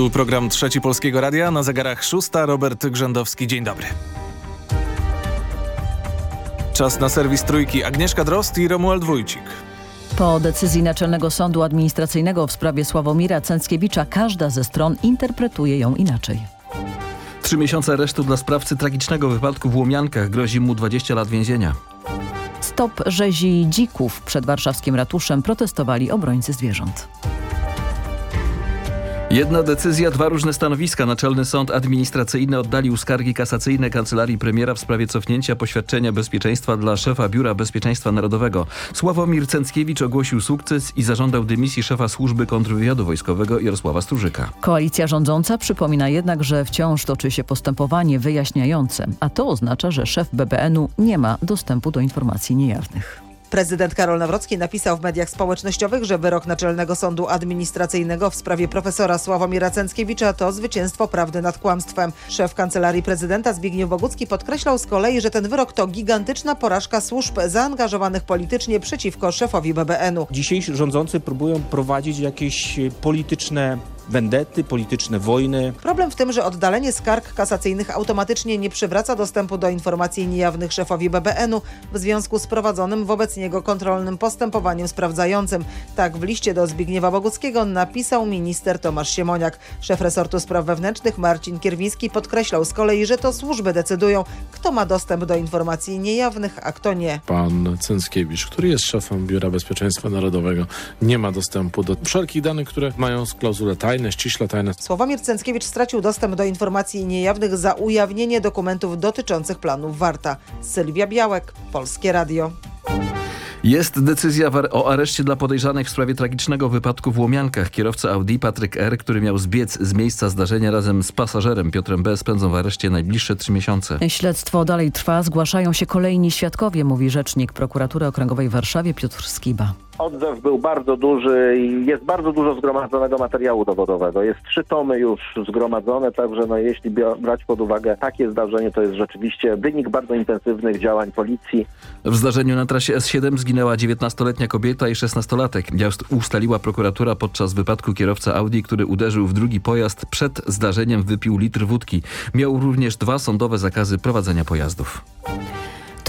Tu program Trzeci Polskiego Radia, na zegarach szósta, Robert Grzędowski. Dzień dobry. Czas na serwis Trójki. Agnieszka Drost i Romuald Wójcik. Po decyzji Naczelnego Sądu Administracyjnego w sprawie Sławomira Cęckiewicza każda ze stron interpretuje ją inaczej. Trzy miesiące aresztu dla sprawcy tragicznego wypadku w Łomiankach grozi mu 20 lat więzienia. Stop rzezi dzików przed warszawskim ratuszem protestowali obrońcy zwierząt. Jedna decyzja, dwa różne stanowiska. Naczelny Sąd Administracyjny oddalił skargi kasacyjne Kancelarii Premiera w sprawie cofnięcia poświadczenia bezpieczeństwa dla szefa Biura Bezpieczeństwa Narodowego. Sławomir Cęckiewicz ogłosił sukces i zażądał dymisji szefa Służby Kontrwywiadu Wojskowego Jarosława Strużyka. Koalicja rządząca przypomina jednak, że wciąż toczy się postępowanie wyjaśniające, a to oznacza, że szef BBN-u nie ma dostępu do informacji niejawnych. Prezydent Karol Nawrocki napisał w mediach społecznościowych, że wyrok Naczelnego Sądu Administracyjnego w sprawie profesora Sławomira Cęckiewicza to zwycięstwo prawdy nad kłamstwem. Szef Kancelarii Prezydenta Zbigniew Bogucki podkreślał z kolei, że ten wyrok to gigantyczna porażka służb zaangażowanych politycznie przeciwko szefowi BBN-u. Dzisiejsi rządzący próbują prowadzić jakieś polityczne wendety, polityczne wojny. Problem w tym, że oddalenie skarg kasacyjnych automatycznie nie przywraca dostępu do informacji niejawnych szefowi BBN-u w związku z prowadzonym wobec niego kontrolnym postępowaniem sprawdzającym. Tak w liście do Zbigniewa Boguckiego napisał minister Tomasz Siemoniak. Szef resortu spraw wewnętrznych Marcin Kierwiński podkreślał z kolei, że to służby decydują, kto ma dostęp do informacji niejawnych, a kto nie. Pan Cęckiewicz, który jest szefem Biura Bezpieczeństwa Narodowego, nie ma dostępu do wszelkich danych, które mają klauzulę tajne tajne, ściśle tajne. Sławomir Cęckiewicz stracił dostęp do informacji niejawnych za ujawnienie dokumentów dotyczących planów Warta. Sylwia Białek, Polskie Radio. Jest decyzja o areszcie dla podejrzanych w sprawie tragicznego wypadku w Łomiankach. Kierowca Audi Patryk R., który miał zbiec z miejsca zdarzenia razem z pasażerem Piotrem B. spędzą w areszcie najbliższe trzy miesiące. Śledztwo dalej trwa. Zgłaszają się kolejni świadkowie, mówi rzecznik prokuratury okręgowej w Warszawie Piotr Skiba. Odzew był bardzo duży i jest bardzo dużo zgromadzonego materiału dowodowego. Jest trzy tomy już zgromadzone, także no, jeśli brać pod uwagę takie zdarzenie, to jest rzeczywiście wynik bardzo intensywnych działań policji. W zdarzeniu na trasie S7 zginęła 19-letnia kobieta i 16-latek. Jak ustaliła prokuratura podczas wypadku kierowca Audi, który uderzył w drugi pojazd przed zdarzeniem wypił litr wódki. Miał również dwa sądowe zakazy prowadzenia pojazdów.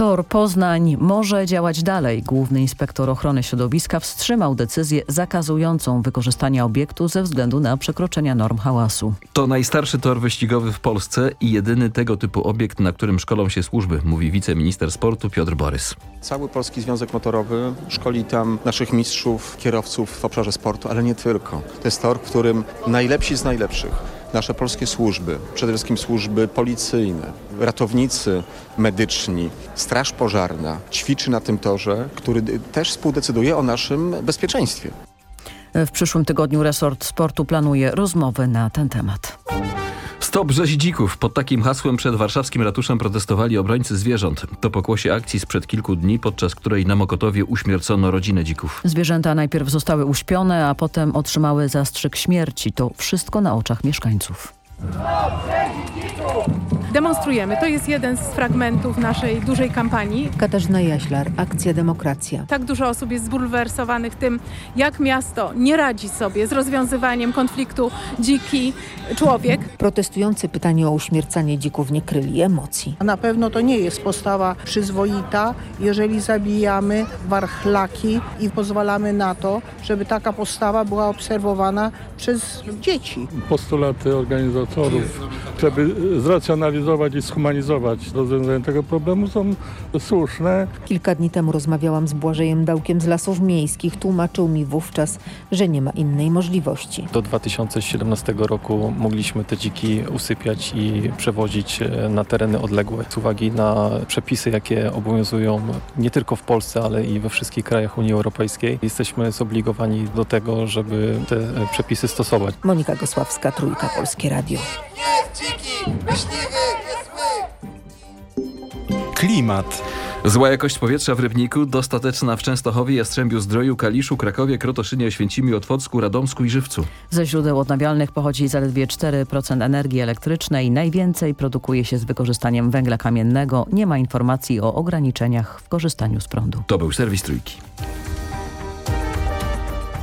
Tor Poznań może działać dalej. Główny inspektor ochrony środowiska wstrzymał decyzję zakazującą wykorzystania obiektu ze względu na przekroczenia norm hałasu. To najstarszy tor wyścigowy w Polsce i jedyny tego typu obiekt, na którym szkolą się służby, mówi wiceminister sportu Piotr Borys. Cały Polski Związek Motorowy szkoli tam naszych mistrzów, kierowców w obszarze sportu, ale nie tylko. To jest tor, w którym najlepsi z najlepszych nasze polskie służby, przede wszystkim służby policyjne, ratownicy medyczni, straż pożarna ćwiczy na tym torze, który też współdecyduje o naszym bezpieczeństwie. W przyszłym tygodniu resort sportu planuje rozmowy na ten temat. Stop rzezi dzików. Pod takim hasłem przed warszawskim ratuszem protestowali obrońcy zwierząt. To pokłosie akcji sprzed kilku dni, podczas której na Mokotowie uśmiercono rodzinę dzików. Zwierzęta najpierw zostały uśpione, a potem otrzymały zastrzyk śmierci. To wszystko na oczach mieszkańców. Demonstrujemy. To jest jeden z fragmentów naszej dużej kampanii. Katarzyna Jaślar, Akcja Demokracja. Tak dużo osób jest zbulwersowanych tym, jak miasto nie radzi sobie z rozwiązywaniem konfliktu dziki człowiek. Protestujący pytanie o uśmiercanie dzików nie kryli emocji. Na pewno to nie jest postawa przyzwoita, jeżeli zabijamy warchlaki i pozwalamy na to, żeby taka postawa była obserwowana przez dzieci. Postulaty organizatorów, żeby zracjonalizować zracjonalizować i schumanizować rozwiązanie tego problemu są słuszne. Kilka dni temu rozmawiałam z Błażejem Dałkiem z Lasów Miejskich. Tłumaczył mi wówczas, że nie ma innej możliwości. Do 2017 roku mogliśmy te dziki usypiać i przewozić e, na tereny odległe. Z uwagi na przepisy, jakie obowiązują nie tylko w Polsce, ale i we wszystkich krajach Unii Europejskiej, jesteśmy zobligowani do tego, żeby te e, przepisy stosować. Monika Gosławska, Trójka Polskie Radio. Dziki, myśliwy, Klimat. Zła jakość powietrza w Rybniku, dostateczna w Częstochowie, Jastrzębiu Zdroju, Kaliszu, Krakowie, Krotoszynie, Oświęcimiu, Otwocku, Radomsku i Żywcu. Ze źródeł odnawialnych pochodzi zaledwie 4% energii elektrycznej. Najwięcej produkuje się z wykorzystaniem węgla kamiennego. Nie ma informacji o ograniczeniach w korzystaniu z prądu. To był serwis Trójki.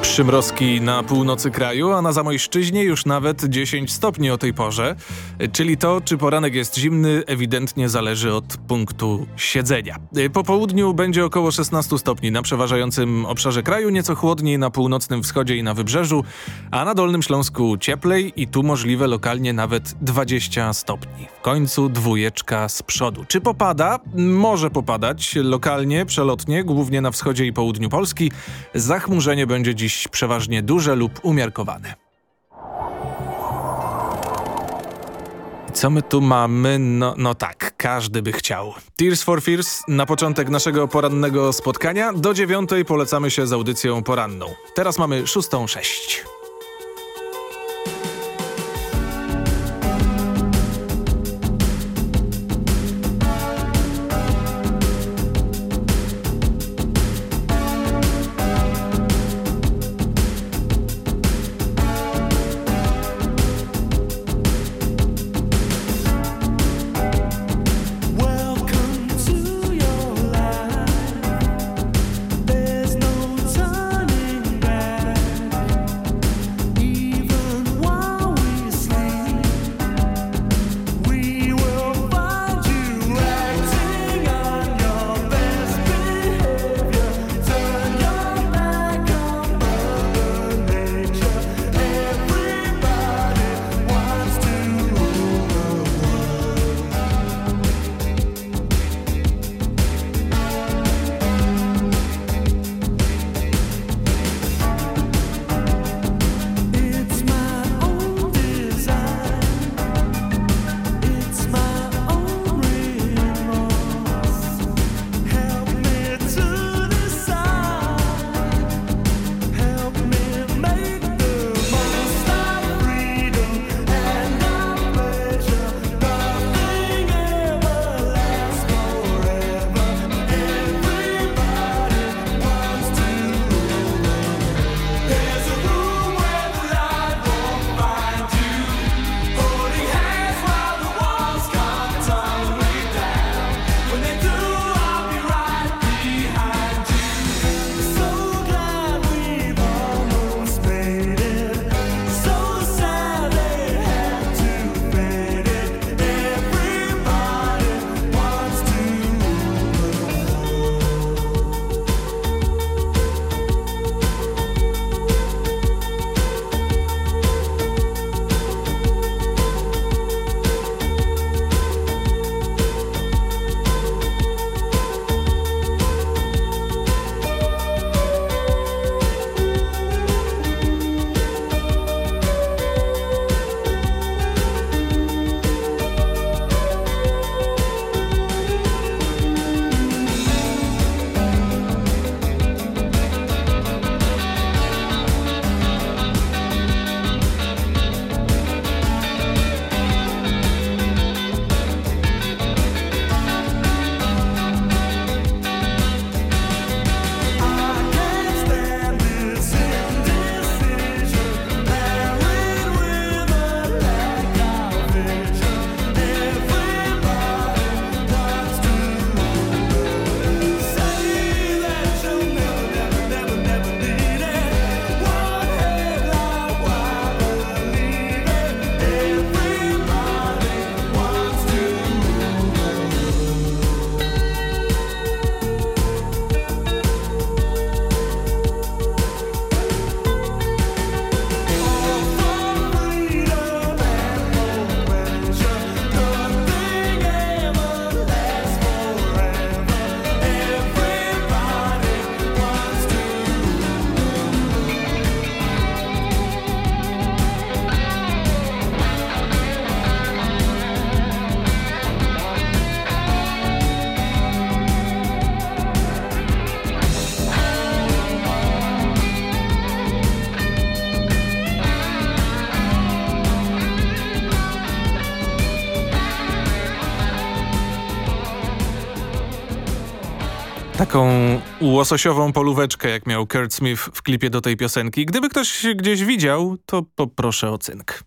Przymrozki na północy kraju, a na Zamojszczyźnie już nawet 10 stopni o tej porze. Czyli to, czy poranek jest zimny, ewidentnie zależy od punktu siedzenia. Po południu będzie około 16 stopni na przeważającym obszarze kraju, nieco chłodniej na północnym wschodzie i na wybrzeżu, a na Dolnym Śląsku cieplej i tu możliwe lokalnie nawet 20 stopni. W końcu dwójeczka z przodu. Czy popada? Może popadać lokalnie, przelotnie, głównie na wschodzie i południu Polski. Zachmurzenie będzie dziś przeważnie duże lub umiarkowane. Co my tu mamy? No, no tak, każdy by chciał. Tears for Fears na początek naszego porannego spotkania. Do dziewiątej polecamy się z audycją poranną. Teraz mamy szóstą sześć. Taką łososiową polóweczkę, jak miał Kurt Smith w klipie do tej piosenki. Gdyby ktoś gdzieś widział, to poproszę o cynk.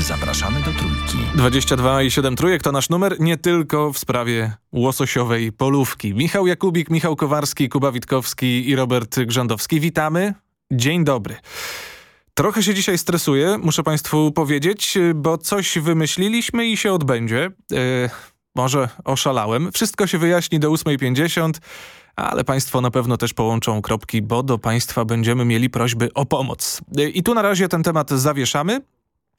Zapraszamy do Trójki. 22 i 7 trójek to nasz numer, nie tylko w sprawie łososiowej polówki. Michał Jakubik, Michał Kowarski, Kuba Witkowski i Robert Grzędowski. Witamy. Dzień dobry. Trochę się dzisiaj stresuję, muszę Państwu powiedzieć, bo coś wymyśliliśmy i się odbędzie. Yy, może oszalałem. Wszystko się wyjaśni do 8.50, ale Państwo na pewno też połączą kropki, bo do Państwa będziemy mieli prośby o pomoc. I tu na razie ten temat zawieszamy,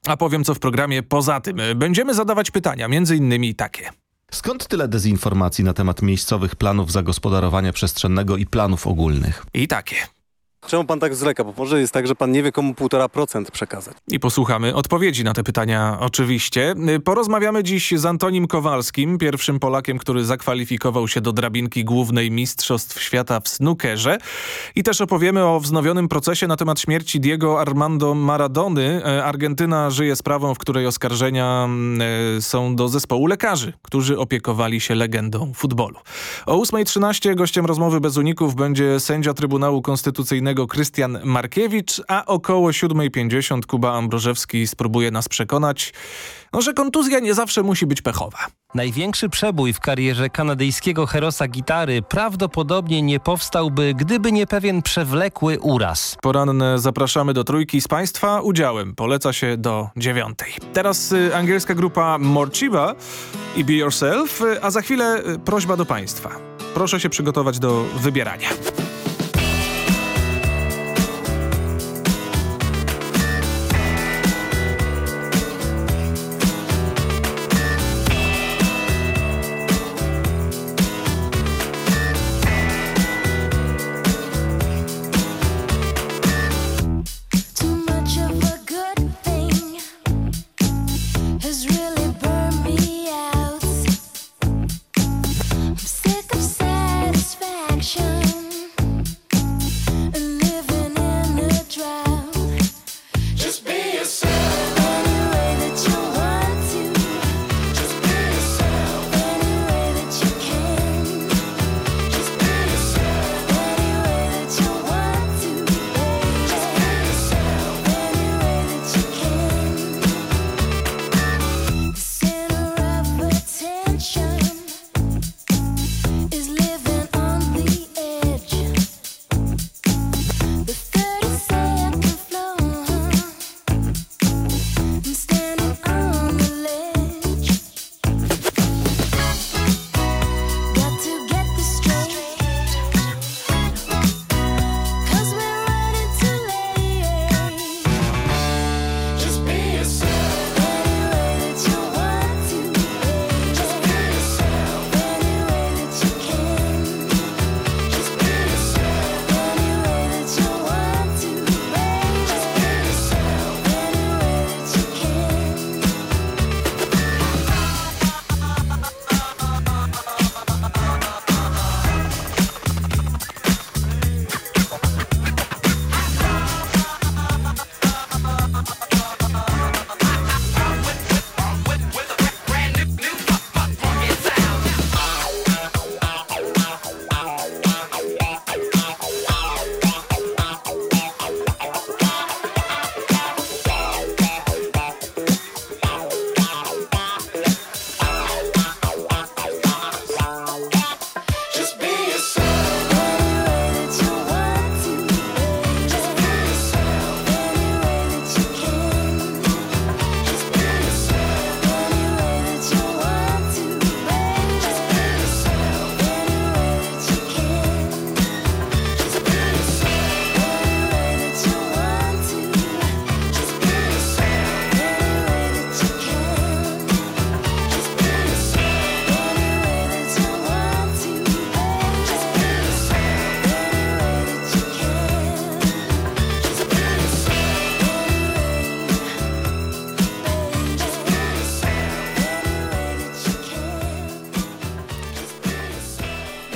a powiem co w programie poza tym. Będziemy zadawać pytania, między innymi takie. Skąd tyle dezinformacji na temat miejscowych planów zagospodarowania przestrzennego i planów ogólnych? I takie. Czemu pan tak zleka? Bo może jest tak, że pan nie wie komu 1,5% przekazać. I posłuchamy odpowiedzi na te pytania oczywiście. Porozmawiamy dziś z Antonim Kowalskim, pierwszym Polakiem, który zakwalifikował się do drabinki głównej Mistrzostw Świata w snookerze. I też opowiemy o wznowionym procesie na temat śmierci Diego Armando Maradony. Argentyna żyje sprawą, w której oskarżenia e, są do zespołu lekarzy, którzy opiekowali się legendą futbolu. O 8.13 gościem rozmowy bez uników będzie sędzia Trybunału Konstytucyjnego Krystian Markiewicz, a około 7.50 Kuba Ambrożewski spróbuje nas przekonać, no, że kontuzja nie zawsze musi być pechowa. Największy przebój w karierze kanadyjskiego herosa gitary prawdopodobnie nie powstałby, gdyby nie pewien przewlekły uraz. Poranne zapraszamy do trójki z Państwa udziałem. Poleca się do dziewiątej. Teraz y, angielska grupa Morchiba i Be Yourself, y, a za chwilę y, prośba do Państwa. Proszę się przygotować do wybierania.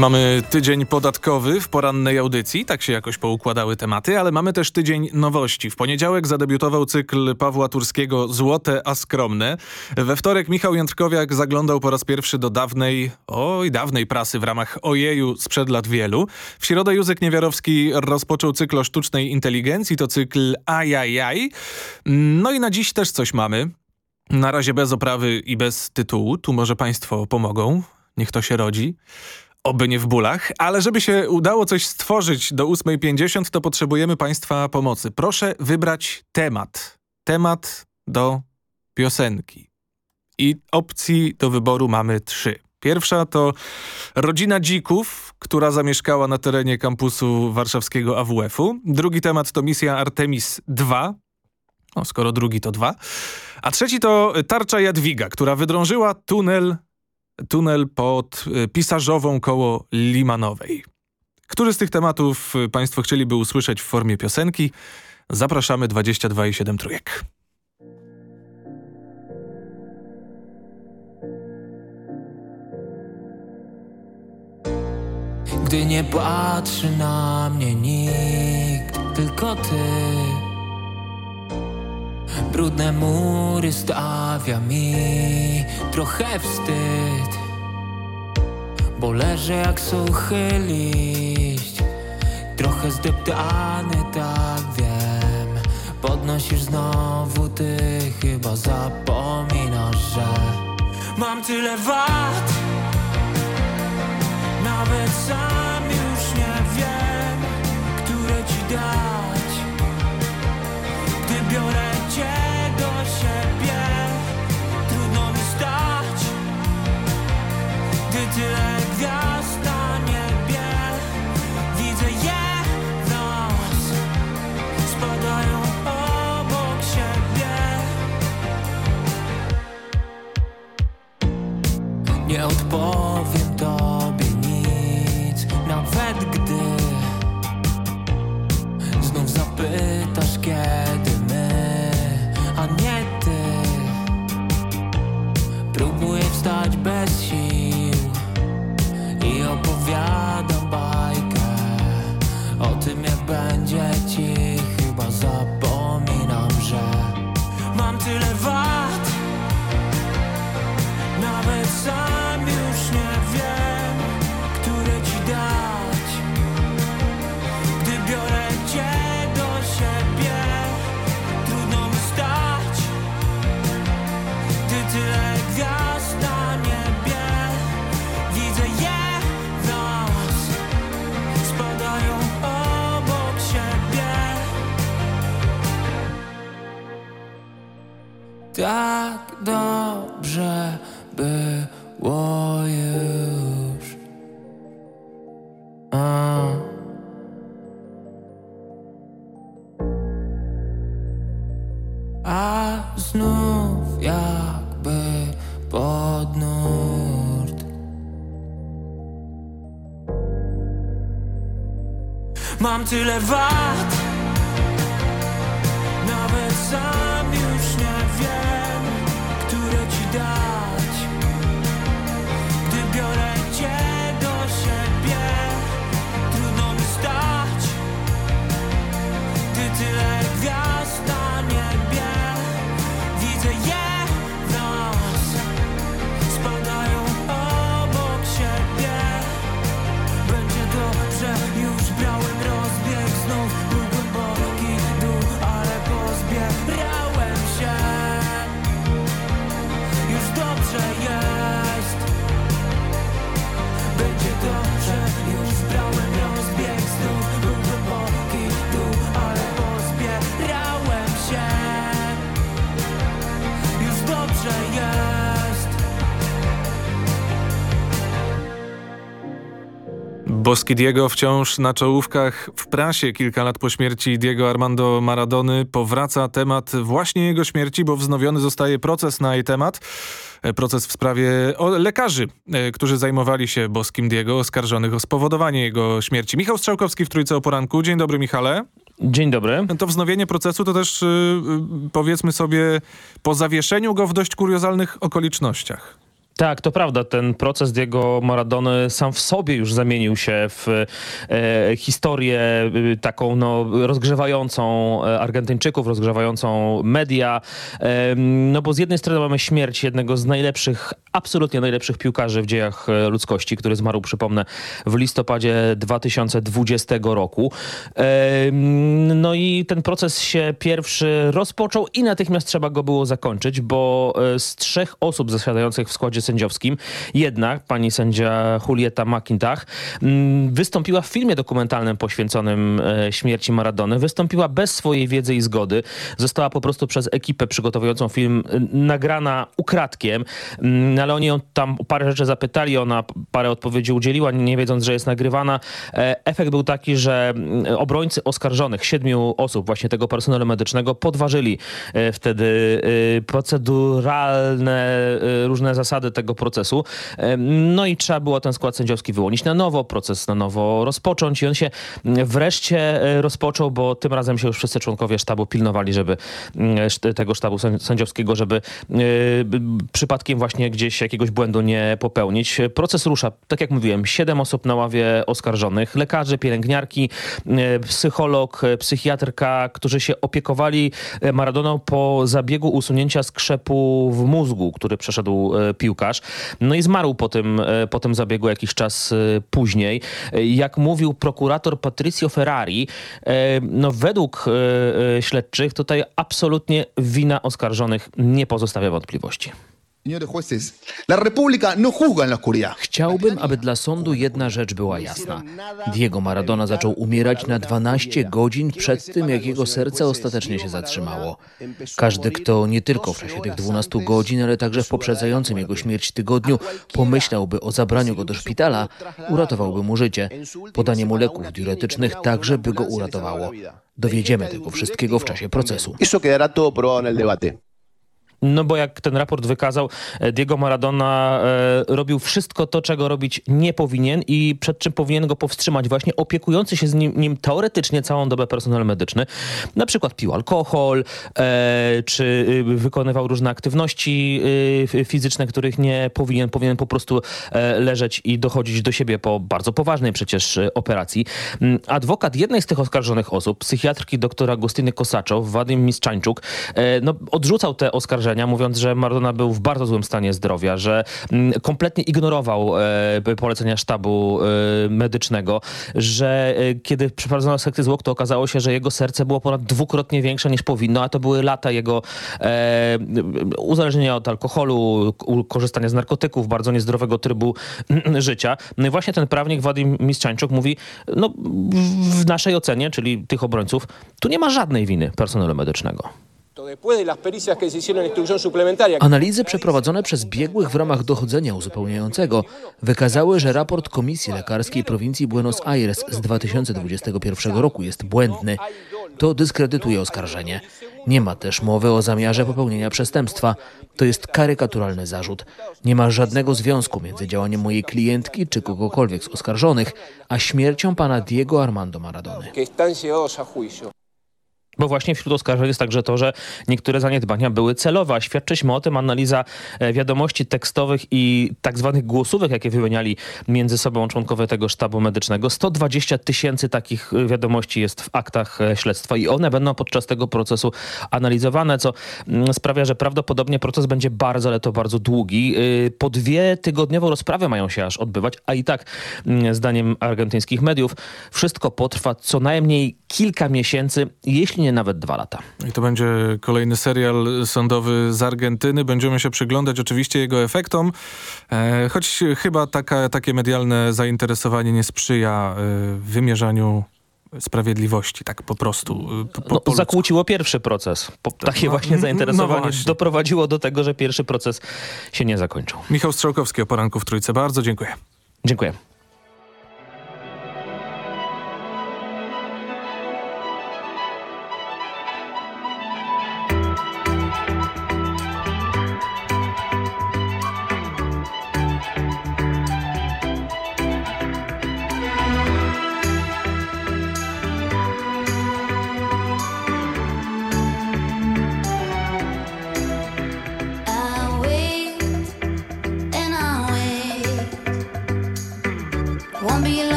Mamy tydzień podatkowy w porannej audycji, tak się jakoś poukładały tematy, ale mamy też tydzień nowości. W poniedziałek zadebiutował cykl Pawła Turskiego Złote a skromne. We wtorek Michał Jędrkowiak zaglądał po raz pierwszy do dawnej, oj dawnej prasy w ramach Ojeju sprzed lat wielu. W środę Józek Niewiarowski rozpoczął cykl o sztucznej inteligencji, to cykl Ajajaj. No i na dziś też coś mamy. Na razie bez oprawy i bez tytułu. Tu może państwo pomogą. Niech to się rodzi. Oby nie w bólach, ale żeby się udało coś stworzyć do 8.50, to potrzebujemy państwa pomocy. Proszę wybrać temat. Temat do piosenki. I opcji do wyboru mamy trzy. Pierwsza to rodzina dzików, która zamieszkała na terenie kampusu warszawskiego AWF-u. Drugi temat to misja Artemis II. O, skoro drugi to dwa. A trzeci to tarcza Jadwiga, która wydrążyła tunel, tunel pod y, pisarzową koło Limanowej. Który z tych tematów y, państwo chcieliby usłyszeć w formie piosenki? Zapraszamy 22 i 7 trójek. Gdy nie patrzy na mnie nikt, tylko ty Brudne mury stawia mi trochę wstyd Bo leżę jak suchy liść. Trochę zdeptany, tak wiem. Podnosisz znowu ty, chyba zapominasz, że Mam tyle wad. Nawet sam już nie wiem, które ci Gdy biorę cię do siebie. Trudno mi stać Gdy tyle gwiazd na niebie. Widzę je w nas Spadają obok siebie. Nie odpowiem tobie nic Nawet gdy Znów zapytasz kiedy Mam tyle wad, Boski Diego wciąż na czołówkach w prasie kilka lat po śmierci Diego Armando Maradony powraca temat właśnie jego śmierci, bo wznowiony zostaje proces na jej temat. E, Proces w sprawie lekarzy, e, którzy zajmowali się Boskim Diego, oskarżonych o spowodowanie jego śmierci. Michał Strzałkowski w Trójce o Poranku. Dzień dobry Michale. Dzień dobry. To wznowienie procesu to też y, powiedzmy sobie po zawieszeniu go w dość kuriozalnych okolicznościach. Tak, to prawda. Ten proces Diego Maradony sam w sobie już zamienił się w e, historię e, taką no, rozgrzewającą e, Argentyńczyków, rozgrzewającą media. E, no bo z jednej strony mamy śmierć jednego z najlepszych, absolutnie najlepszych piłkarzy w dziejach e, ludzkości, który zmarł, przypomnę, w listopadzie 2020 roku. No i ten proces się pierwszy rozpoczął i natychmiast trzeba go było zakończyć, bo z trzech osób zasiadających w składzie sędziowskim, jedna, pani sędzia Julieta McIntyre, mm, wystąpiła w filmie dokumentalnym poświęconym e, śmierci Maradony. Wystąpiła bez swojej wiedzy i zgody. Została po prostu przez ekipę przygotowującą film e, nagrana ukradkiem, mm, ale oni ją tam parę rzeczy zapytali, ona parę odpowiedzi udzieliła, nie wiedząc, że jest nagrywana. E, Efekt był taki, że mm, obrońcy oskarżonych, siedmiu osób właśnie tego personelu medycznego podważyli wtedy proceduralne różne zasady tego procesu. E, No i trzeba było ten skład sędziowski wyłonić na nowo, proces na nowo rozpocząć i on się mm, wreszcie e, rozpoczął, bo tym razem się już wszyscy członkowie sztabu pilnowali, żeby mm, szt- tego sztabu sęd- sędziowskiego, żeby e, przypadkiem właśnie gdzieś jakiegoś błędu nie popełnić. Proces rusza, tak jak mówiłem, siedem osób na ławie oskarżonych, lekarze, pielęgniarki, e, psycholog, e, psychiatrka, którzy się opiekowali e, Maradoną po zabiegu usunięcia skrzepu w mózgu, który przeszedł e, No i zmarł po tym, e, po tym zabiegu jakiś czas e, później. E, Jak mówił prokurator Patricio Ferrari, no według śledczych tutaj absolutnie wina oskarżonych nie pozostawia wątpliwości. Jueces, la República no juzga en la oscuridad. Chciałbym, aby dla sądu jedna rzecz była jasna. Diego Maradona zaczął umierać na 12 godzin przed tym, jak jego serce ostatecznie się zatrzymało. Każdy, kto nie tylko w czasie tych 12 godzin, ale także w poprzedzającym jego śmierć tygodniu pomyślałby o zabraniu go do szpitala, uratowałby mu życie. Podanie mu leków diuretycznych także by go uratowało. Dowiedziemy tego wszystkiego w czasie procesu. Eso quedará todo probado en el debate. No bo jak ten raport wykazał, e, Diego Maradona e, robił wszystko to, czego robić nie powinien i przed czym powinien go powstrzymać właśnie opiekujący się z nim, nim teoretycznie całą dobę personel medyczny. Na przykład pił alkohol, e, czy y, wykonywał różne aktywności y, fizyczne, których nie powinien. Powinien po prostu leżeć i dochodzić do siebie po bardzo poważnej przecież e, operacji. Mm, Adwokat jednej z tych oskarżonych osób, psychiatrki dr Agustyny Kosaczow, Wadim Mistrzańczuk, e, no, odrzucał te oskarżenia, mówiąc, że Maradona był w bardzo złym stanie zdrowia, że mm, kompletnie ignorował e, polecenia sztabu e, medycznego, że e, kiedy przeprowadzono sekcję zwłok, to okazało się, że jego serce było ponad dwukrotnie większe niż powinno, a to były lata jego uzależnienia od alkoholu, korzystania z narkotyków, bardzo niezdrowego trybu życia. No i właśnie ten prawnik Wadim Mistrzańczuk mówi, no w naszej ocenie, czyli tych obrońców, tu nie ma żadnej winy personelu medycznego. Analizy przeprowadzone przez biegłych w ramach dochodzenia uzupełniającego wykazały, że raport Komisji Lekarskiej Prowincji Buenos Aires z 2021 roku jest błędny. To dyskredytuje oskarżenie. Nie ma też mowy o zamiarze popełnienia przestępstwa. To jest karykaturalny zarzut. Nie ma żadnego związku między działaniem mojej klientki czy kogokolwiek z oskarżonych, a śmiercią pana Diego Armando Maradony. Bo właśnie wśród oskarżeń jest także to, że niektóre zaniedbania były celowe, a o tym analiza e, wiadomości tekstowych i tak zwanych głosówek, jakie wymieniali między sobą członkowie tego sztabu medycznego. 120 tysięcy takich e, wiadomości jest w aktach e, śledztwa i one będą podczas tego procesu analizowane, co mm, sprawia, że prawdopodobnie proces będzie bardzo, ale to bardzo długi. Po dwie tygodniową rozprawę mają się aż odbywać, a i tak mm, zdaniem argentyńskich mediów wszystko potrwa co najmniej kilka miesięcy, jeśli nie nawet dwa lata. I to będzie kolejny serial sądowy z Argentyny. Będziemy się przyglądać oczywiście jego efektom, e, choć chyba taka, takie medialne zainteresowanie nie sprzyja e, wymierzaniu sprawiedliwości, tak po prostu. e, Po, po, No, po zakłóciło pierwszy proces. Po, takie no, właśnie no zainteresowanie właśnie. doprowadziło do tego, że pierwszy proces się nie zakończył. Michał Strzałkowski o poranku w Trójce. Bardzo dziękuję. Dziękuję.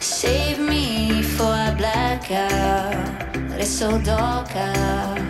Save me for I black out. But it's so dark out.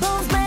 Bo media!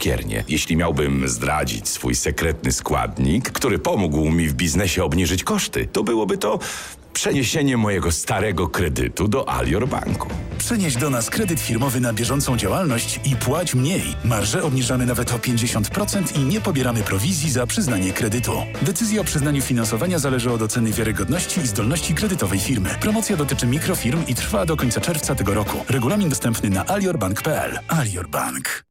cukiernię. Jeśli miałbym zdradzić swój sekretny składnik, który pomógł mi w biznesie obniżyć koszty, to byłoby to przeniesienie mojego starego kredytu do Alior Banku. Przenieś do nas kredyt firmowy na bieżącą działalność i płać mniej. Marże obniżamy nawet o 50% i nie pobieramy prowizji za przyznanie kredytu. Decyzja o przyznaniu finansowania zależy od oceny wiarygodności i zdolności kredytowej firmy. Promocja dotyczy mikrofirm i trwa do końca czerwca tego roku. Regulamin dostępny na aliorbank.pl. Alior Bank.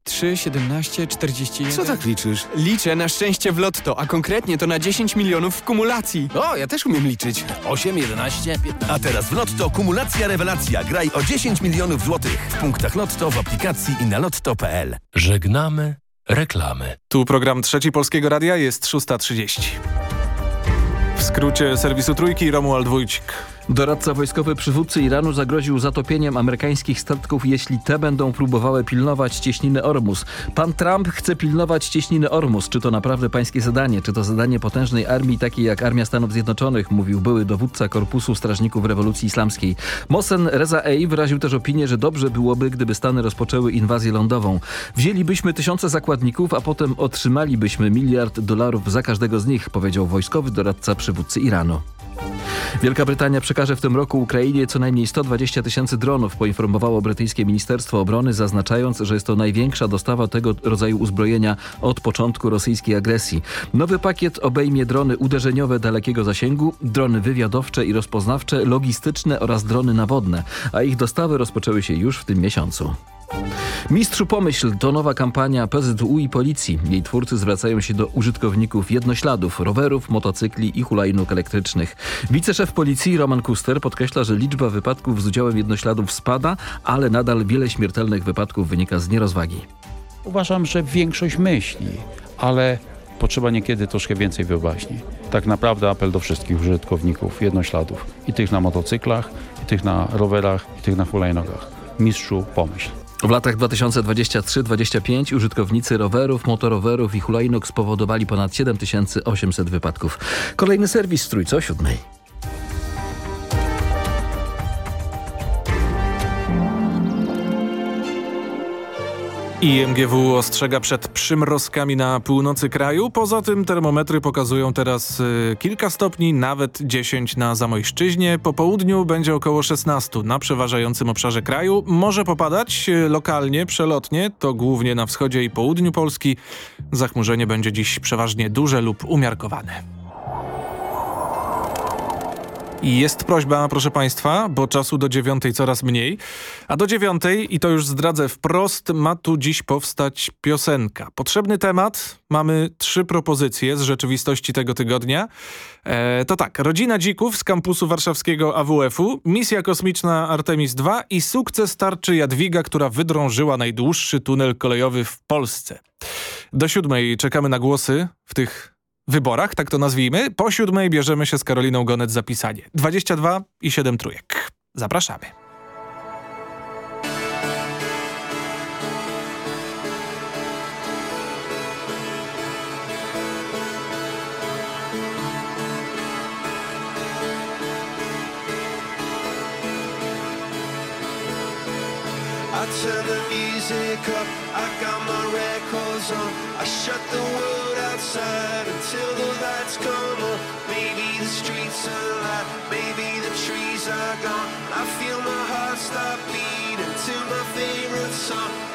3, 17, 41. Co tak liczysz? Liczę na szczęście w lotto, a konkretnie to na 10 milionów w kumulacji. O, ja też umiem liczyć. 8, 11, 15. A teraz w Lotto kumulacja rewelacja. Graj o 10 milionów złotych. W punktach Lotto, w aplikacji i na lotto.pl. Żegnamy reklamy. Tu program Trzeci Polskiego Radia jest 6.30. W skrócie serwisu Trójki Romuald Wójcik. Doradca wojskowy przywódcy Iranu zagroził zatopieniem amerykańskich statków, jeśli te będą próbowały pilnować cieśniny Ormus. Pan Trump chce pilnować cieśniny Ormus. Czy to naprawdę pańskie zadanie? Czy to zadanie potężnej armii, takiej jak Armia Stanów Zjednoczonych? Mówił były dowódca Korpusu Strażników Rewolucji Islamskiej. Mosen Reza Ey wyraził też opinię, że dobrze byłoby, gdyby Stany rozpoczęły inwazję lądową. Wzięlibyśmy tysiące zakładników, a potem otrzymalibyśmy miliard dolarów za każdego z nich, powiedział wojskowy doradca przywódcy Iranu. Wielka Brytania przekaże w tym roku Ukrainie co najmniej 120 tysięcy dronów, poinformowało brytyjskie Ministerstwo Obrony, zaznaczając, że jest to największa dostawa tego rodzaju uzbrojenia od początku rosyjskiej agresji. Nowy pakiet obejmie drony uderzeniowe dalekiego zasięgu, drony wywiadowcze i rozpoznawcze, logistyczne oraz drony nawodne, a ich dostawy rozpoczęły się już w tym miesiącu. Mistrzu Pomyśl to nowa kampania PZU i policji. Jej twórcy zwracają się do użytkowników jednośladów, rowerów, motocykli i hulajnóg elektrycznych. Wiceszef policji Roman Kuster podkreśla, że liczba wypadków z udziałem jednośladów spada, ale nadal wiele śmiertelnych wypadków wynika z nierozwagi. Uważam, że większość myśli, ale potrzeba niekiedy troszkę więcej wyobraźni. Tak naprawdę apel do wszystkich użytkowników jednośladów. I tych na motocyklach, i tych na rowerach, i tych na hulajnogach. Mistrzu, pomyśl. W latach 2023-2025 użytkownicy rowerów, motorowerów i hulajnóg spowodowali ponad 7800 wypadków. Kolejny serwis w Trójce o siódmej. IMGW ostrzega przed przymrozkami na północy kraju. Poza tym termometry pokazują teraz y, kilka stopni, nawet 10 na Zamojszczyźnie. Po południu będzie około 16 na przeważającym obszarze kraju. Może popadać y, lokalnie, przelotnie, to głównie na wschodzie i południu Polski. Zachmurzenie będzie dziś przeważnie duże lub umiarkowane. I jest prośba, proszę Państwa, bo czasu do dziewiątej coraz mniej. A do dziewiątej, i to już zdradzę wprost, ma tu dziś powstać piosenka. Potrzebny temat, mamy trzy propozycje z rzeczywistości tego tygodnia. E, to tak, rodzina dzików z kampusu warszawskiego AWF-u, misja kosmiczna Artemis II i sukces tarczy Jadwiga, która wydrążyła najdłuższy tunel kolejowy w Polsce. Do siódmej czekamy na głosy w tych wyborach, tak to nazwijmy. Po siódmej bierzemy się z Karoliną Gonet za pisanie. 22 i 7 trójek. Zapraszamy. I turn the music up, I got my on. I shut the world outside until the lights come on. Maybe the streets are alive, maybe the trees are gone. I feel my heart stop beating to my favorite song.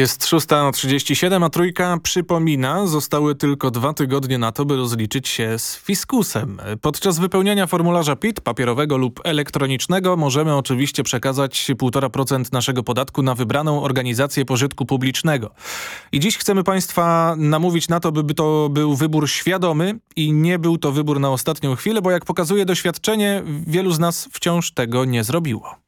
Jest 6.37, a trójka przypomina, zostały tylko dwa tygodnie na to, by rozliczyć się z fiskusem. Podczas wypełniania formularza PIT, papierowego lub elektronicznego, możemy oczywiście przekazać 1,5% naszego podatku na wybraną organizację pożytku publicznego. I dziś chcemy Państwa namówić na to, by to był wybór świadomy i nie był to wybór na ostatnią chwilę, bo jak pokazuje doświadczenie, wielu z nas wciąż tego nie zrobiło.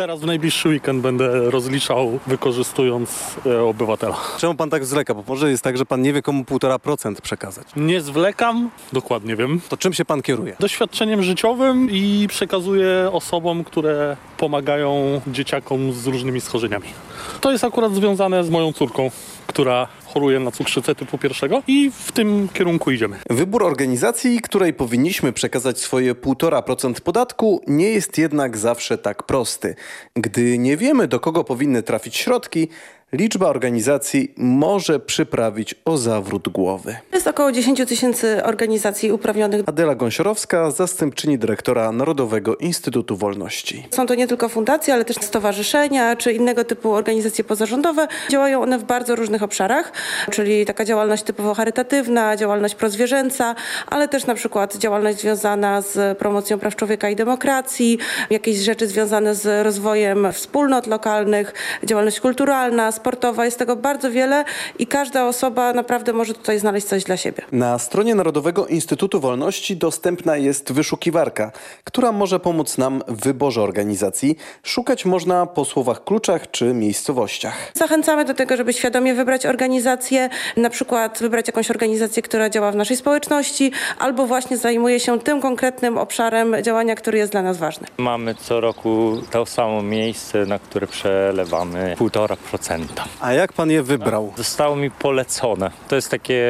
Teraz w najbliższy weekend będę rozliczał wykorzystując e, obywatela. Czemu pan tak zwleka? Bo może jest tak, że pan nie wie komu 1,5% przekazać. Nie zwlekam, dokładnie wiem. To czym się pan kieruje? Doświadczeniem życiowym i przekazuję osobom, które pomagają dzieciakom z różnymi schorzeniami. To jest akurat związane z moją córką, która choruje na cukrzycę typu pierwszego i w tym kierunku idziemy. Wybór organizacji, której powinniśmy przekazać swoje 1,5% podatku, nie jest jednak zawsze tak prosty. Gdy nie wiemy, do kogo powinny trafić środki, liczba organizacji może przyprawić o zawrót głowy. Jest około 10 tysięcy organizacji uprawnionych. Adela Gąsiorowska, zastępczyni dyrektora Narodowego Instytutu Wolności. Są to nie tylko fundacje, ale też stowarzyszenia czy innego typu organizacje pozarządowe. Działają one w bardzo różnych obszarach, czyli taka działalność typowo charytatywna, działalność prozwierzęca, ale też na przykład działalność związana z promocją praw człowieka i demokracji, jakieś rzeczy związane z rozwojem wspólnot lokalnych, działalność kulturalna, sportowa. Jest tego bardzo wiele i każda osoba naprawdę może tutaj znaleźć coś dla siebie. Na stronie Narodowego Instytutu Wolności dostępna jest wyszukiwarka, która może pomóc nam w wyborze organizacji. Szukać można po słowach kluczach czy miejscowościach. Zachęcamy do tego, żeby świadomie wybrać organizację, na przykład wybrać jakąś organizację, która działa w naszej społeczności albo właśnie zajmuje się tym konkretnym obszarem działania, który jest dla nas ważny. Mamy co roku to samo miejsce, na które przelewamy 1,5%. Pamiętam. A jak pan je wybrał? Zostało mi polecone. To jest takie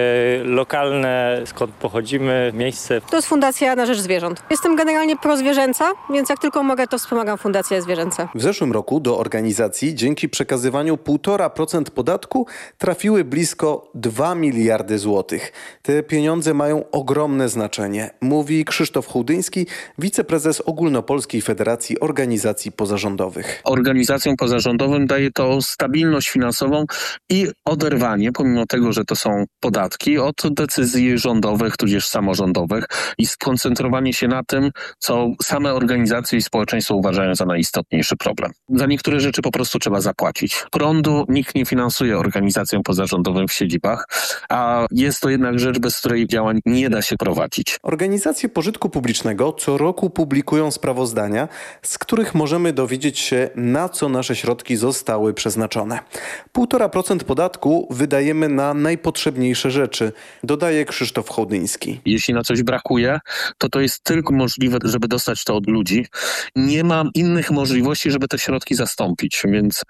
lokalne, skąd pochodzimy, miejsce. To jest Fundacja na Rzecz Zwierząt. Jestem generalnie prozwierzęca, więc jak tylko mogę, to wspomagam Fundację Zwierzęce. W zeszłym roku do organizacji dzięki przekazywaniu 1,5% podatku trafiły blisko 2 miliardy złotych. Te pieniądze mają ogromne znaczenie, mówi Krzysztof Hołdyński, wiceprezes Ogólnopolskiej Federacji Organizacji Pozarządowych. Organizacjom pozarządowym daje to stabilność finansową i oderwanie, pomimo tego, że to są podatki, od decyzji rządowych tudzież samorządowych i skoncentrowanie się na tym, co same organizacje i społeczeństwo uważają za najistotniejszy problem. Za niektóre rzeczy po prostu trzeba zapłacić. Prądu nikt nie finansuje organizacjom pozarządowym w siedzibach, a jest to jednak rzecz, bez której działań nie da się prowadzić. Organizacje pożytku publicznego co roku publikują sprawozdania, z których możemy dowiedzieć się, na co nasze środki zostały przeznaczone. 1,5% podatku wydajemy na najpotrzebniejsze rzeczy, dodaje Krzysztof Hołdyński. Jeśli na coś brakuje, to to jest tylko możliwe, żeby dostać to od ludzi. Nie mam innych możliwości, żeby te środki zastąpić, więc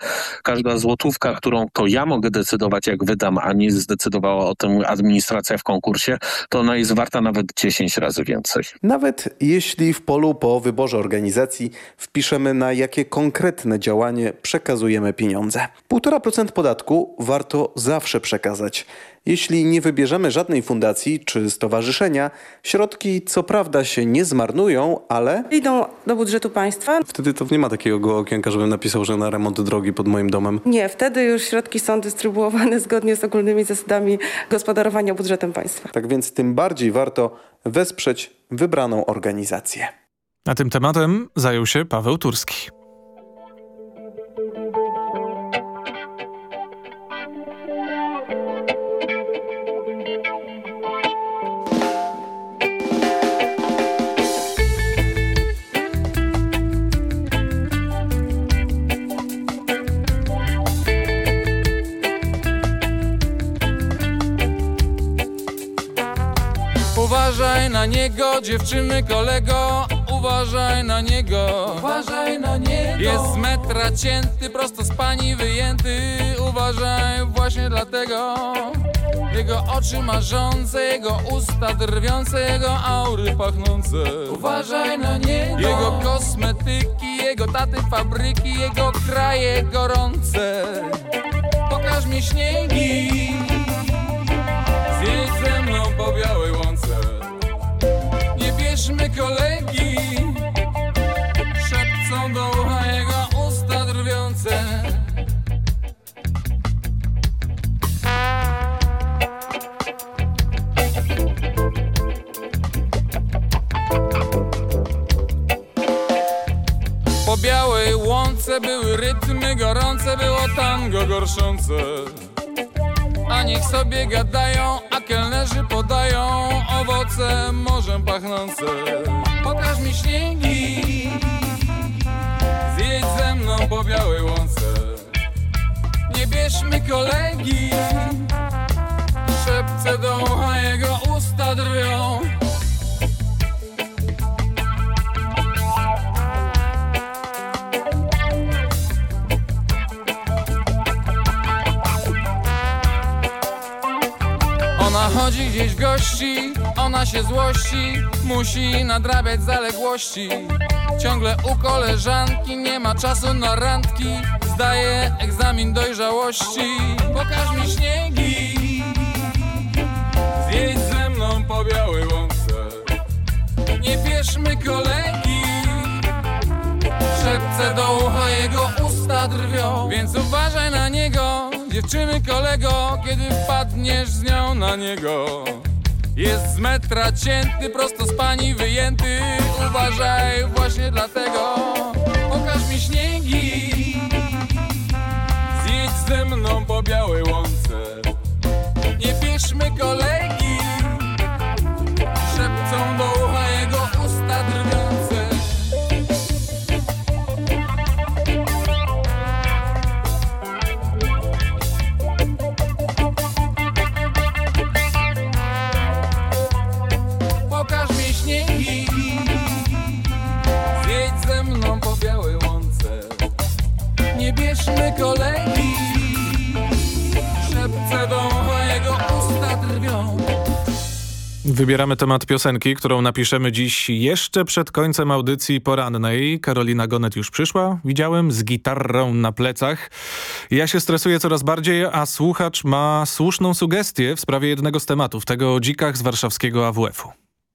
każda złotówka, którą to ja mogę decydować, jak wydam, a nie zdecydowała o tym administracja w konkursie, to ona jest warta nawet 10 razy więcej. Nawet jeśli w polu po wyborze organizacji wpiszemy na jakie konkretne działanie przekazujemy pieniądze. 1,5% podatku warto zawsze przekazać. Jeśli nie wybierzemy żadnej fundacji czy stowarzyszenia, środki co prawda się nie zmarnują, ale Idą do budżetu państwa. wtedy to nie ma takiego okienka, żebym napisał, że na remont drogi pod moim domem. Nie, wtedy już środki są dystrybuowane zgodnie z ogólnymi zasadami gospodarowania budżetem państwa. Tak więc tym bardziej warto wesprzeć wybraną organizację. A tym tematem zajął się Paweł Turski. Dziewczyny kolego, uważaj na niego. Uważaj na niego. Jest z metra cięty, prosto z pani wyjęty. Uważaj właśnie dlatego. Jego oczy marzące, jego usta drwiące, jego aury pachnące. Uważaj na niego. Jego kosmetyki, jego taty fabryki, jego kraje gorące. Pokaż mi śniegi, zjedź ze mną po białej łące. Bierzmy kolegi, szepcą do ucha jego usta drwiące. Po białej łące były rytmy gorące, było tango gorszące. A niech sobie gadają, Bierzmy kolegi, szepce do ucha jego usta drwią. Ona chodzi gdzieś w gości, ona się złości, musi nadrabiać zaległości. Ciągle u koleżanki, nie ma czasu na randki, zdaje egzamin dojrzałości. Pokaż mi śniegi, zjedź ze mną po białej łące. Nie bierzmy kolegi, szepce do ucha jego usta drwią. Więc uważaj na niego, dziewczyny kolego, kiedy wpadniesz z nią na niego. Jest z metra cięty, prosto z pani wyjęty. Uważaj właśnie dlatego. Pokaż mi śniegi, ze mną po białej łące. Nie bierzmy kolegi, szepcą do ucha jego usta drwiące. Pokaż mi śniegi Zjedź ze mną po białej łące Nie bierzmy kolegi Wybieramy temat piosenki, którą napiszemy dziś jeszcze przed końcem audycji porannej. Karolina Gonet już przyszła, widziałem, z gitarą na plecach. Ja się stresuję coraz bardziej, a słuchacz ma słuszną sugestię w sprawie jednego z tematów, tego o dzikach z warszawskiego AWF-u.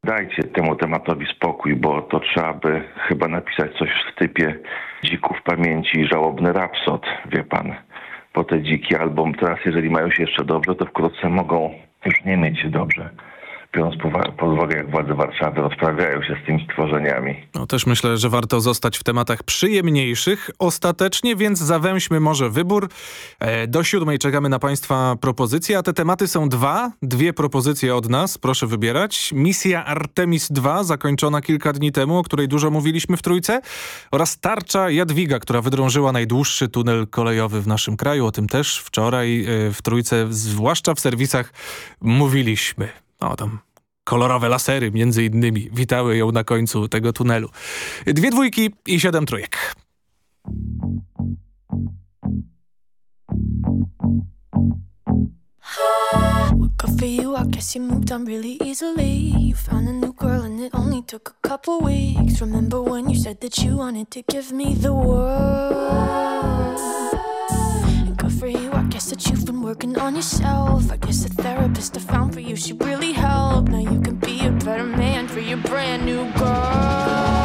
Dajcie temu tematowi spokój, bo to trzeba by chyba napisać coś w typie dzików pamięci i żałobny rapsod, wie pan. Bo te dziki album teraz, jeżeli mają się jeszcze dobrze, to wkrótce mogą już nie mieć dobrze. Biorąc pod uwagę, jak władze Warszawy rozprawiają się z tymi stworzeniami. No też myślę, że warto zostać w tematach przyjemniejszych ostatecznie, więc zawęźmy może wybór. E, do siódmej czekamy na Państwa propozycje, a te tematy są dwa, dwie propozycje od nas, proszę wybierać. Misja Artemis II, zakończona kilka dni temu, o której dużo mówiliśmy w Trójce oraz Tarcza Jadwiga, która wydrążyła najdłuższy tunel kolejowy w naszym kraju. O tym też wczoraj e, w Trójce, zwłaszcza w serwisach, mówiliśmy. O, tam kolorowe lasery między innymi witały ją na końcu tego tunelu. Dwie dwójki i siedem trójek. For you, I guess you moved on really easily. You found a new girl and it only took a couple weeks. Remember when you said that you wanted to give me the world? Guess that you've been working on yourself. I guess the therapist I found for you, she really helped. Now you can be a better man for your brand new girl.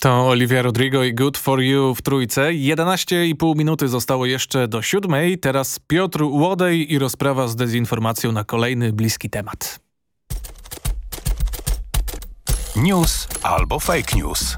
To Olivia Rodrigo i Good For You w trójce. 11,5 minuty zostało jeszcze do siódmej. Teraz Piotr Łodej i rozprawa z dezinformacją na kolejny bliski temat. News albo fake news.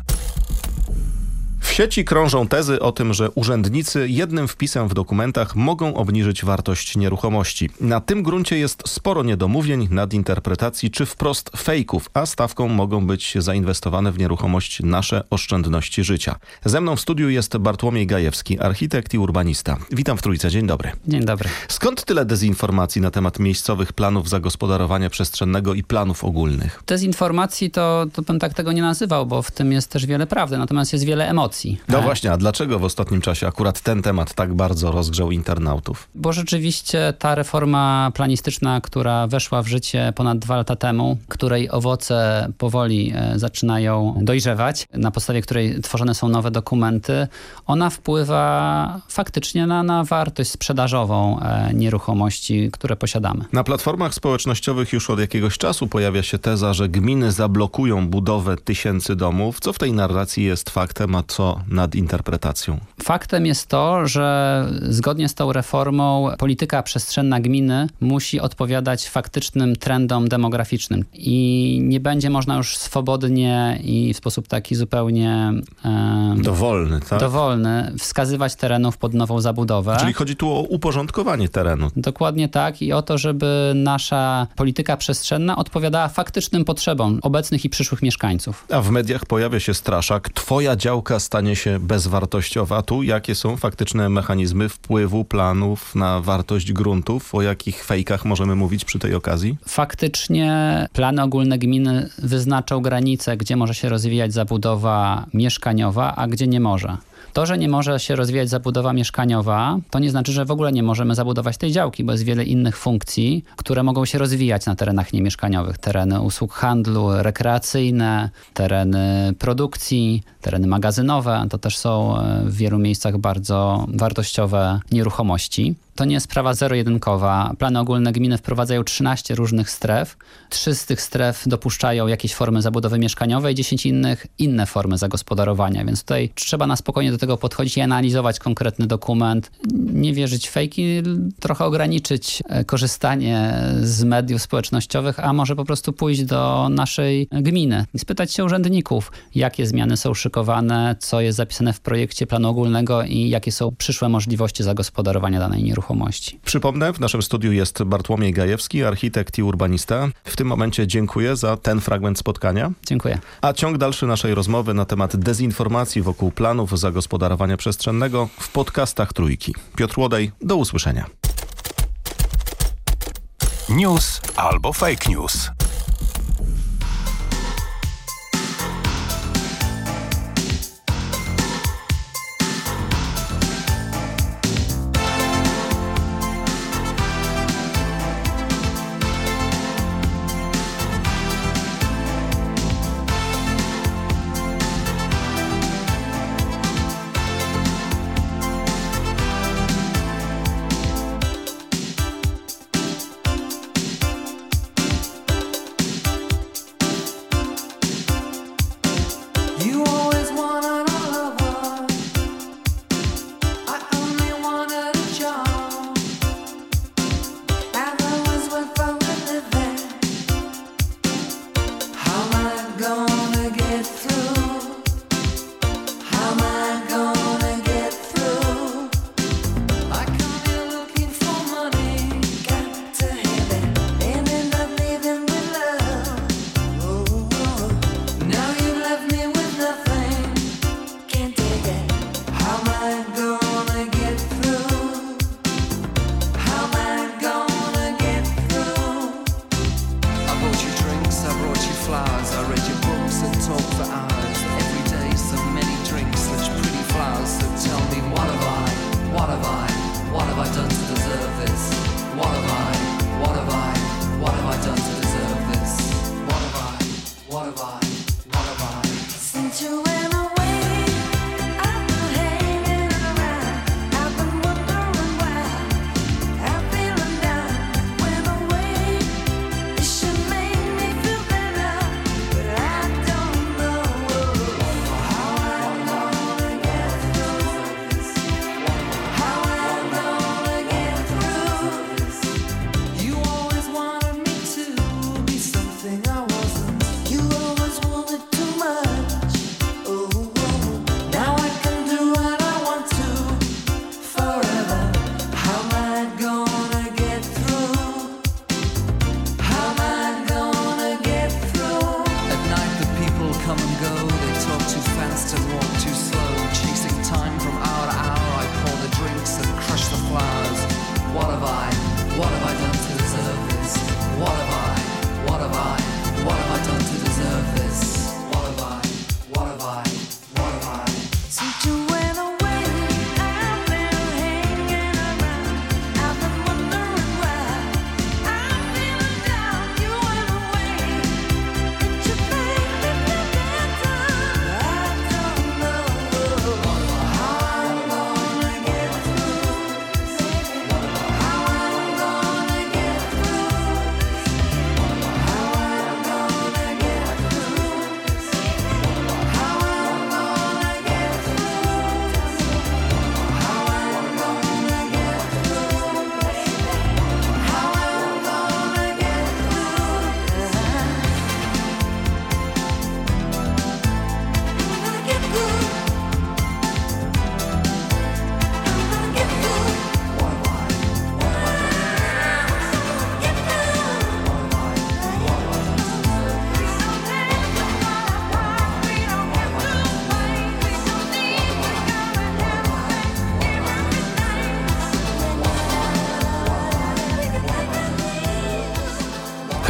W sieci krążą tezy o tym, że urzędnicy jednym wpisem w dokumentach mogą obniżyć wartość nieruchomości. Na tym gruncie jest sporo niedomówień, nadinterpretacji czy wprost fejków, a stawką mogą być zainwestowane w nieruchomość nasze oszczędności życia. Ze mną w studiu jest Bartłomiej Gajewski, architekt i urbanista. Witam w Trójce, dzień dobry. Dzień dobry. Skąd tyle dezinformacji na temat miejscowych planów zagospodarowania przestrzennego i planów ogólnych? Dezinformacji to, to bym tak tego nie nazywał, bo w tym jest też wiele prawdy, natomiast jest wiele emocji. Regulacji. No E, właśnie, a dlaczego w ostatnim czasie akurat ten temat tak bardzo rozgrzał internautów? Bo rzeczywiście ta reforma planistyczna, która weszła w życie ponad dwa lata temu, której owoce powoli e, zaczynają dojrzewać, na podstawie której tworzone są nowe dokumenty, ona wpływa faktycznie na, na wartość sprzedażową e, nieruchomości, które posiadamy. Na platformach społecznościowych już od jakiegoś czasu pojawia się teza, że gminy zablokują budowę tysięcy domów. Co w tej narracji jest faktem, a co nadinterpretacją? Faktem jest to, że zgodnie z tą reformą polityka przestrzenna gminy musi odpowiadać faktycznym trendom demograficznym i nie będzie można już swobodnie i w sposób taki zupełnie e, Dowolny, tak? dowolny wskazywać terenów pod nową zabudowę. Czyli chodzi tu o uporządkowanie terenu. Dokładnie tak i o to, żeby nasza polityka przestrzenna odpowiadała faktycznym potrzebom obecnych i przyszłych mieszkańców. A w mediach pojawia się straszak, twoja działka stanie się bezwartościowa. Tu jakie są faktyczne mechanizmy wpływu planów na wartość gruntów? O jakich fejkach możemy mówić przy tej okazji? Faktycznie plany ogólne gminy wyznaczą granice, gdzie może się rozwijać zabudowa mieszkaniowa, a gdzie nie może. To, że nie może się rozwijać zabudowa mieszkaniowa, to nie znaczy, że w ogóle nie możemy zabudować tej działki, bo jest wiele innych funkcji, które mogą się rozwijać na terenach niemieszkaniowych. Tereny usług handlu, rekreacyjne, tereny produkcji, tereny magazynowe. To też są e, w wielu miejscach bardzo wartościowe nieruchomości. To nie jest sprawa zero-jedynkowa. Plany ogólne gminy wprowadzają 13 różnych stref. Trzy z tych stref dopuszczają jakieś formy zabudowy mieszkaniowej, 10 innych inne formy zagospodarowania. Więc tutaj trzeba na spokojnie do tego podchodzić i analizować konkretny dokument. Nie wierzyć w fejki, trochę ograniczyć e, korzystanie z mediów społecznościowych, a może po prostu pójść do naszej gminy i spytać się urzędników, jakie zmiany są szykowane, co jest zapisane w projekcie planu ogólnego i jakie są przyszłe możliwości zagospodarowania danej nieruchomości. Przypomnę, w naszym studiu jest Bartłomiej Gajewski, architekt i urbanista. W tym momencie dziękuję za ten fragment spotkania. Dziękuję. A ciąg dalszy naszej rozmowy na temat dezinformacji wokół planów zagospodarowania przestrzennego w podcastach Trójki. Piotr Łodej, do usłyszenia. News albo fake news.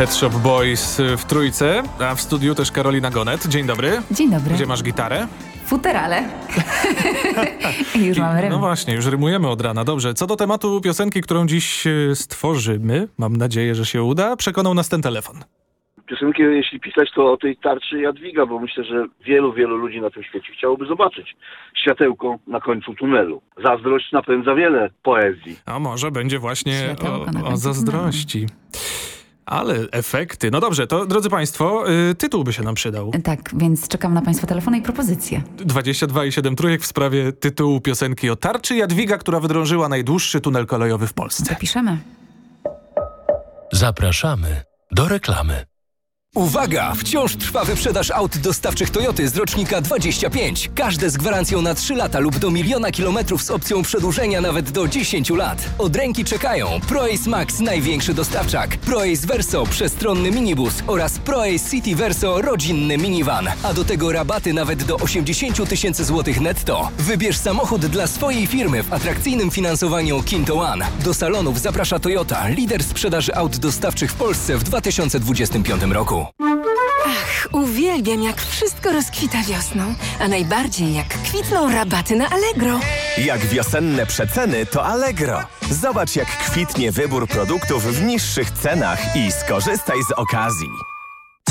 Pet Shop Boys w trójce, a w studiu też Karolina Gonet. Dzień dobry. Dzień dobry. Gdzie masz gitarę? Futerale. Już mamy rym. No właśnie, już rymujemy od rana. Dobrze, co do tematu piosenki, którą dziś e, stworzymy, mam nadzieję, że się uda, przekonał nas ten telefon. Piosenkę, jeśli pisać, to o tej tarczy Jadwiga, bo myślę, że wielu, wielu ludzi na tym świecie chciałoby zobaczyć światełko na końcu tunelu. Zazdrość napędza wiele poezji. A może będzie właśnie o, o zazdrości. Ale efekty. No dobrze, to drodzy Państwo, y, tytuł by się nam przydał. Tak, więc czekam na Państwa telefony i propozycje. 22 i 7 trójek w sprawie tytułu piosenki o tarczy Jadwiga, która wydrążyła najdłuższy tunel kolejowy w Polsce. Zapiszemy. Zapraszamy do reklamy. Uwaga! Wciąż trwa wyprzedaż aut dostawczych Toyoty z rocznika 25. Każde z gwarancją na 3 lata lub do miliona kilometrów z opcją przedłużenia nawet do 10 lat. Od ręki czekają ProAce Max największy dostawczak, ProAce Verso przestronny minibus oraz ProAce City Verso rodzinny minivan. A do tego rabaty nawet do 80 tysięcy złotych netto. Wybierz samochód dla swojej firmy w atrakcyjnym finansowaniu Kinto One. Do salonów zaprasza Toyota, lider sprzedaży aut dostawczych w Polsce w 2025 roku. Ach, uwielbiam jak wszystko rozkwita wiosną, a najbardziej jak kwitną rabaty na Allegro. Jak wiosenne przeceny, to Allegro. Zobacz, jak kwitnie wybór produktów w niższych cenach i skorzystaj z okazji.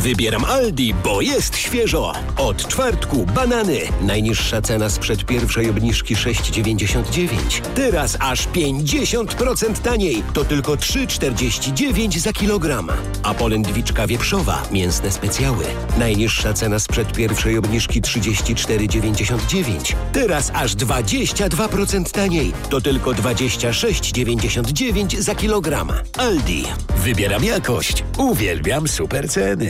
Wybieram Aldi, bo jest świeżo. Od czwartku banany. Najniższa cena sprzed pierwszej obniżki 6,99. Teraz aż 50% taniej. To tylko 3,49 za kilogram. A polędwiczka wieprzowa, mięsne specjały. Najniższa cena sprzed pierwszej obniżki 34,99. Teraz aż 22% taniej. To tylko 26,99 za kilogram. Aldi. Wybieram jakość. Uwielbiam super ceny.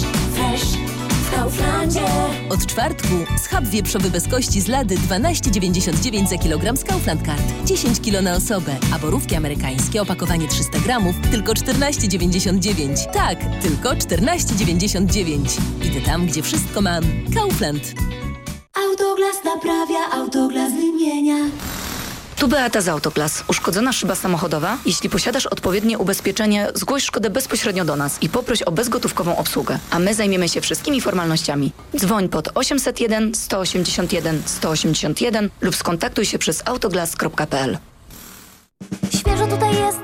fresh w Kauflandzie. Od czwartku schab wieprzowy bez kości z lady 12,99 za kilogram z Kaufland Card. 10 kg na osobę, a borówki amerykańskie opakowanie 300 gramów tylko 14,99. Tak, tylko 14,99. Idę tam, gdzie wszystko mam. Kaufland. Autoglas naprawia, autoglas wymienia. Tu Beata z Autoplas. Uszkodzona szyba samochodowa? Jeśli posiadasz odpowiednie ubezpieczenie, zgłoś szkodę bezpośrednio do nas i poproś o bezgotówkową obsługę, a my zajmiemy się wszystkimi formalnościami. Dzwoń pod 801 181 181 lub skontaktuj się przez autoglas.pl. Świeżo tutaj jest,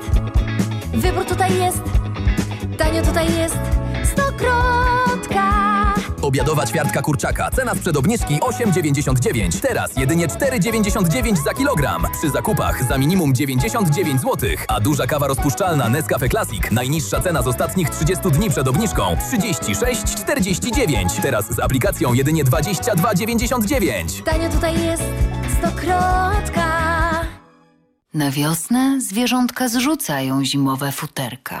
wybór tutaj jest, tanio tutaj jest, stokrotka. Obiadowa ćwiartka kurczaka. Cena sprzed obniżki 8,99. Teraz jedynie 4,99 za kilogram. Przy zakupach za minimum 99 zł. A duża kawa rozpuszczalna Nescafe Classic. Najniższa cena z ostatnich 30 dni przed obniżką 36,49. Teraz z aplikacją jedynie 22,99. Tanio tutaj jest, stokrotka. Na wiosnę zwierzątka zrzucają zimowe futerka.